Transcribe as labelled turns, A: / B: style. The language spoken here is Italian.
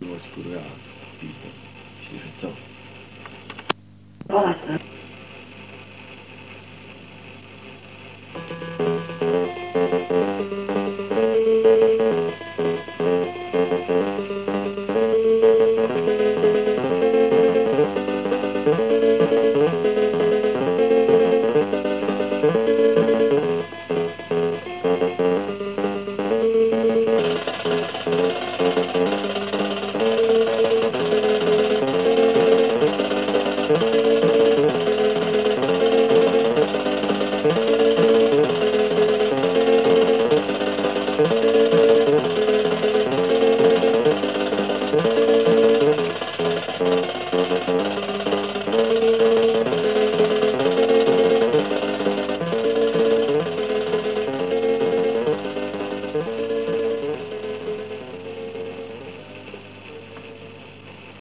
A: Его скурга, пизда, ширецо. Basta.